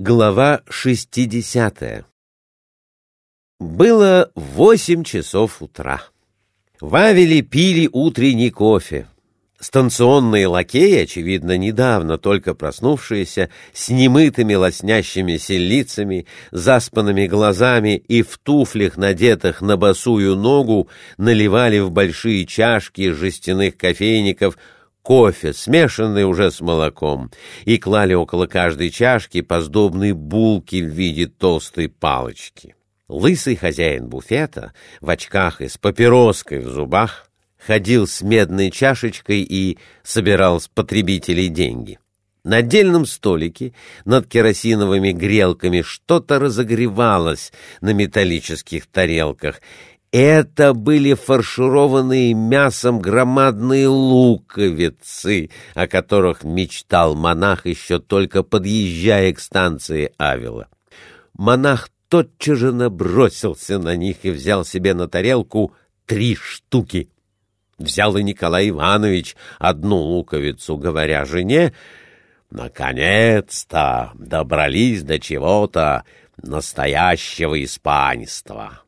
Глава 60 Было восемь часов утра. Вавели пили утренний кофе. Станционные лакеи, очевидно, недавно только проснувшиеся, с немытыми лоснящимися лицами, заспанными глазами и в туфлях, надетых на босую ногу, наливали в большие чашки жестяных кофейников кофе, смешанный уже с молоком, и клали около каждой чашки по сдобной булке в виде толстой палочки. Лысый хозяин буфета в очках и с папироской в зубах ходил с медной чашечкой и собирал с потребителей деньги. На отдельном столике над керосиновыми грелками что-то разогревалось на металлических тарелках, это были фаршированные мясом громадные луковицы, о которых мечтал монах еще только подъезжая к станции Авила. Монах тотчас же набросился на них и взял себе на тарелку три штуки. Взял и Николай Иванович одну луковицу, говоря жене, «Наконец-то добрались до чего-то настоящего испанства»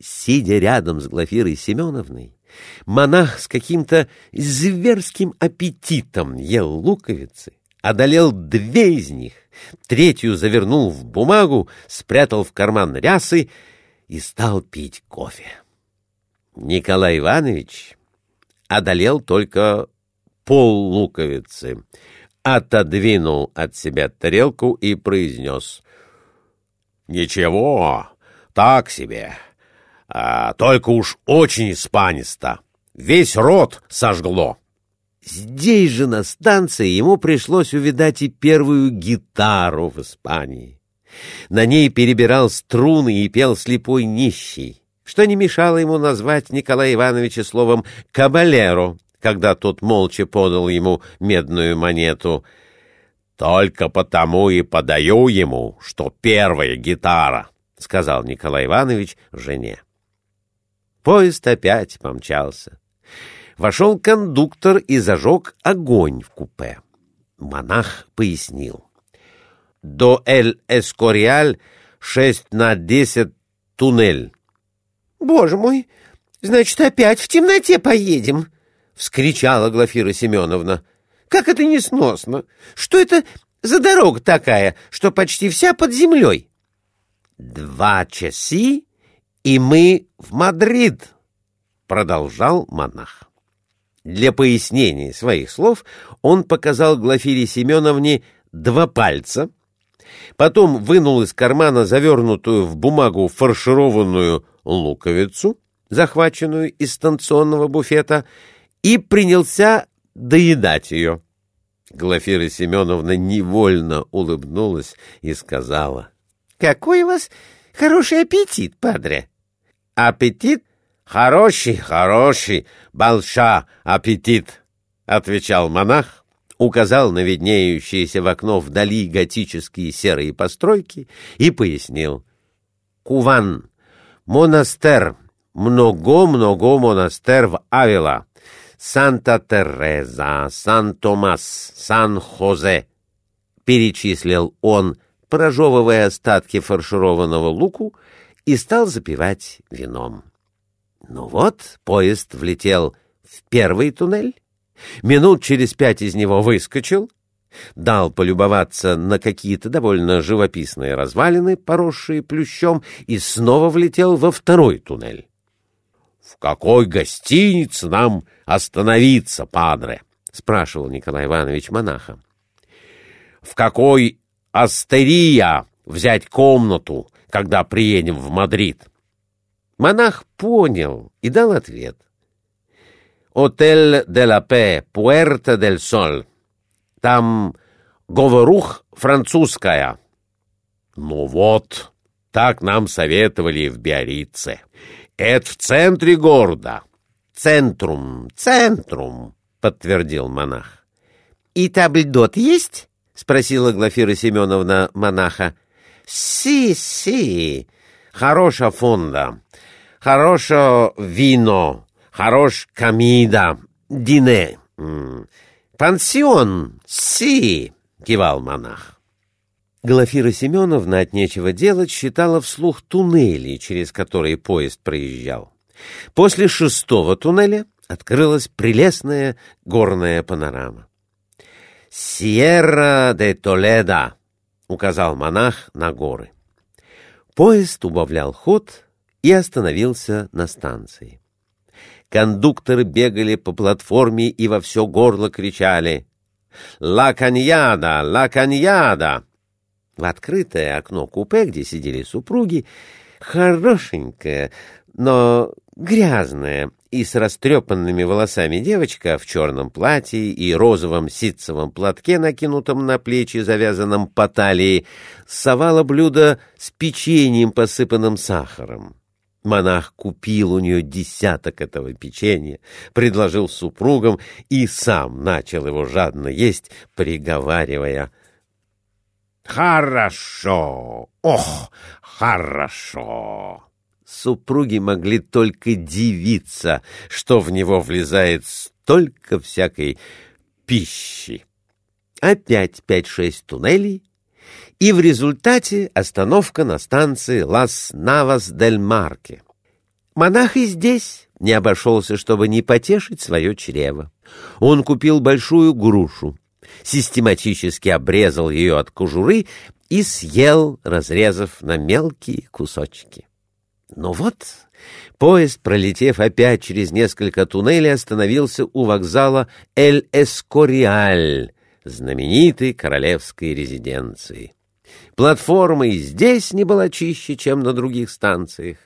сидя рядом с Глафирой Семеновной, монах с каким-то зверским аппетитом ел луковицы, одолел две из них, третью завернул в бумагу, спрятал в карман рясы и стал пить кофе. Николай Иванович одолел только пол луковицы, отодвинул от себя тарелку и произнес «Ничего, так себе». А, только уж очень испанисто. Весь рот сожгло. Здесь же на станции ему пришлось увидать и первую гитару в Испании. На ней перебирал струны и пел слепой нищий, что не мешало ему назвать Николая Ивановича словом «кабалеро», когда тот молча подал ему медную монету. «Только потому и подаю ему, что первая гитара», — сказал Николай Иванович жене. Поезд опять помчался. Вошел кондуктор и зажег огонь в купе. Монах пояснил. До Эль-Эскориаль шесть на десять туннель. — Боже мой, значит, опять в темноте поедем! — вскричала Глафира Семеновна. — Как это несносно! Что это за дорога такая, что почти вся под землей? — Два часа и мы в Мадрид, — продолжал монах. Для пояснения своих слов он показал Глафире Семеновне два пальца, потом вынул из кармана завернутую в бумагу фаршированную луковицу, захваченную из станционного буфета, и принялся доедать ее. Глафира Семеновна невольно улыбнулась и сказала. — Какой у вас хороший аппетит, падре! Аппетит? Хороший, хороший, большой аппетит, — отвечал монах, указал на виднеющиеся в окно вдали готические серые постройки и пояснил. Куван, монастер, много-много монастер в Авила, Санта-Тереза, Сан-Томас, Сан-Хозе, — перечислил он, прожевывая остатки фаршированного луку и стал запивать вином. Ну вот, поезд влетел в первый туннель, минут через пять из него выскочил, дал полюбоваться на какие-то довольно живописные развалины, поросшие плющом, и снова влетел во второй туннель. — В какой гостинице нам остановиться, падре? — спрашивал Николай Иванович монаха. — В какой астерия взять комнату, когда приедем в Мадрид? Монах понял и дал ответ. «Отель де ла Пе, Пуэрто дель Соль. Там говорух французская». «Ну вот, так нам советовали в Биорице. Это в центре города». «Центрум, центрум», — подтвердил монах. «И табльдот есть?» — спросила Глафира Семеновна монаха. Си, си, хороша фонда, хорошо вино, хорош камида, дине. Пансион, си, кивал монах. Глафира Семеновна от нечего делать считала вслух туннели, через которые поезд проезжал. После шестого туннеля открылась прелестная горная панорама. «Сьерра де Толедо», — указал монах на горы. Поезд убавлял ход и остановился на станции. Кондукторы бегали по платформе и во все горло кричали «Ла каньяда! Ла каньяда!» В открытое окно купе, где сидели супруги, хорошенькая, но грязная и с растрепанными волосами девочка в черном платье и розовом ситцевом платке, накинутом на плечи, завязанном по талии, совала блюдо с печеньем, посыпанным сахаром. Монах купил у нее десяток этого печенья, предложил супругам и сам начал его жадно есть, приговаривая «Хорошо! Ох, хорошо!» Супруги могли только дивиться, что в него влезает столько всякой пищи. Опять пять-шесть туннелей, и в результате остановка на станции Лас-Навас-дель-Марке. Монах и здесь не обошелся, чтобы не потешить свое чрево. Он купил большую грушу, систематически обрезал ее от кожуры и съел, разрезав на мелкие кусочки. Но вот поезд, пролетев опять через несколько туннелей, остановился у вокзала Эль-Эскориаль, знаменитой королевской резиденции. Платформа и здесь не была чище, чем на других станциях.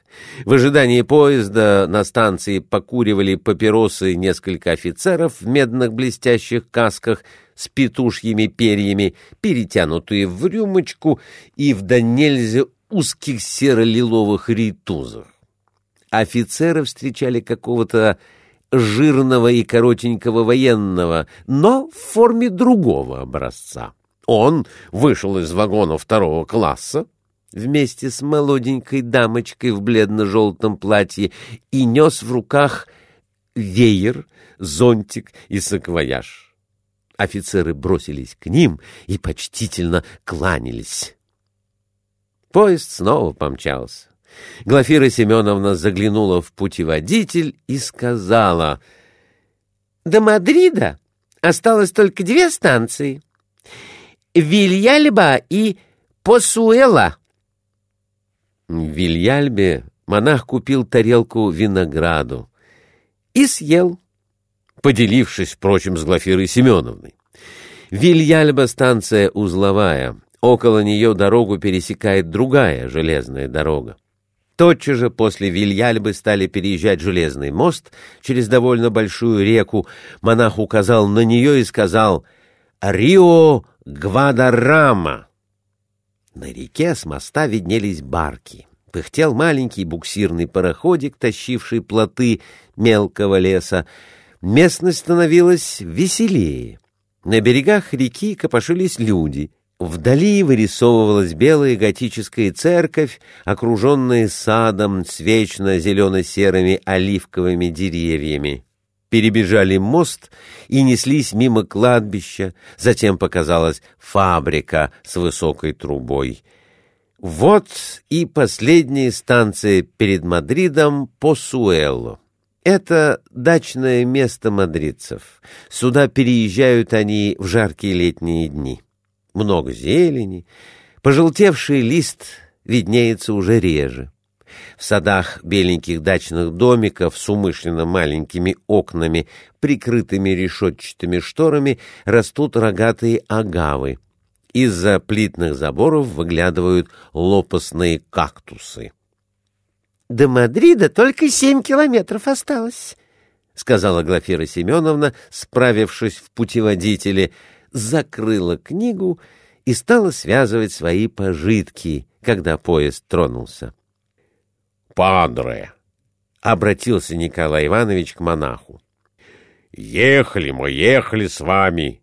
В ожидании поезда на станции покуривали папиросы несколько офицеров в медных блестящих касках с петушьими перьями, перетянутые в рюмочку и в да нельзя узких серо-лиловых ритузах. Офицеры встречали какого-то жирного и коротенького военного, но в форме другого образца. Он вышел из вагона второго класса вместе с молоденькой дамочкой в бледно-желтом платье и нес в руках веер, зонтик и саквояж. Офицеры бросились к ним и почтительно кланялись. Поезд снова помчался. Глафира Семеновна заглянула в путеводитель и сказала, «До Мадрида осталось только две станции — Вильяльба и Посуэла». В Вильяльбе монах купил тарелку винограду и съел, поделившись, впрочем, с Глафирой Семеновной. Вильяльба — станция узловая — Около нее дорогу пересекает другая железная дорога. Тотчас же после Вильяльбы стали переезжать железный мост через довольно большую реку. Монах указал на нее и сказал «Рио Гвадарама». На реке с моста виднелись барки. Пыхтел маленький буксирный пароходик, тащивший плоты мелкого леса. Местность становилась веселее. На берегах реки копошились люди — Вдали вырисовывалась белая готическая церковь, окруженная садом с вечно зелено-серыми оливковыми деревьями. Перебежали мост и неслись мимо кладбища, затем показалась фабрика с высокой трубой. Вот и последняя станция перед Мадридом Посуэло. Это дачное место мадридцев. Сюда переезжают они в жаркие летние дни много зелени, пожелтевший лист виднеется уже реже. В садах беленьких дачных домиков с умышленно маленькими окнами, прикрытыми решетчатыми шторами, растут рогатые агавы. Из-за плитных заборов выглядывают лопастные кактусы. — До Мадрида только семь километров осталось, — сказала Глафира Семеновна, справившись в путеводителе — закрыла книгу и стала связывать свои пожитки, когда поезд тронулся. «Падре!» — обратился Николай Иванович к монаху. «Ехали мы, ехали с вами,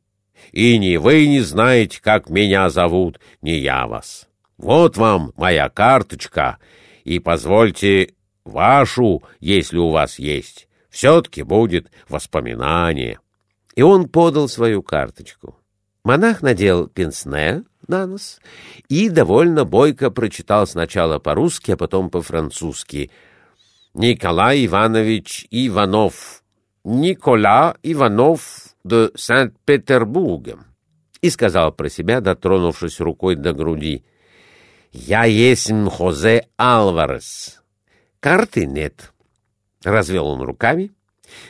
и ни вы не знаете, как меня зовут, ни я вас. Вот вам моя карточка, и позвольте вашу, если у вас есть. Все-таки будет воспоминание» и он подал свою карточку. Монах надел пенсне, на нос и довольно бойко прочитал сначала по-русски, а потом по-французски. «Николай Иванович Иванов, Никола Иванов де Санкт-Петербурга», и сказал про себя, дотронувшись рукой до груди, «Я есть Хозе Алварес». «Карты нет», — развел он руками,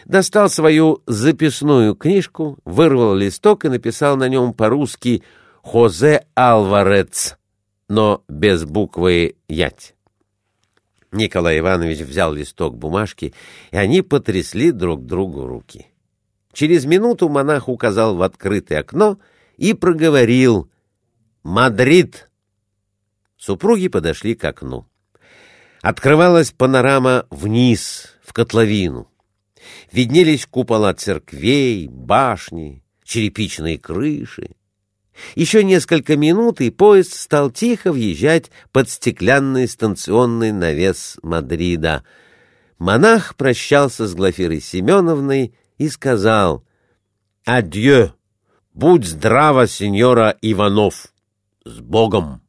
достал свою записную книжку, вырвал листок и написал на нем по-русски «Хозе Алварец», но без буквы «ять». Николай Иванович взял листок бумажки, и они потрясли друг другу руки. Через минуту монах указал в открытое окно и проговорил «Мадрид». Супруги подошли к окну. Открывалась панорама вниз, в котловину. Виднелись купола церквей, башни, черепичные крыши. Еще несколько минут, и поезд стал тихо въезжать под стеклянный станционный навес Мадрида. Монах прощался с Глафирой Семеновной и сказал «Адьё! Будь здрава, сеньора Иванов! С Богом!»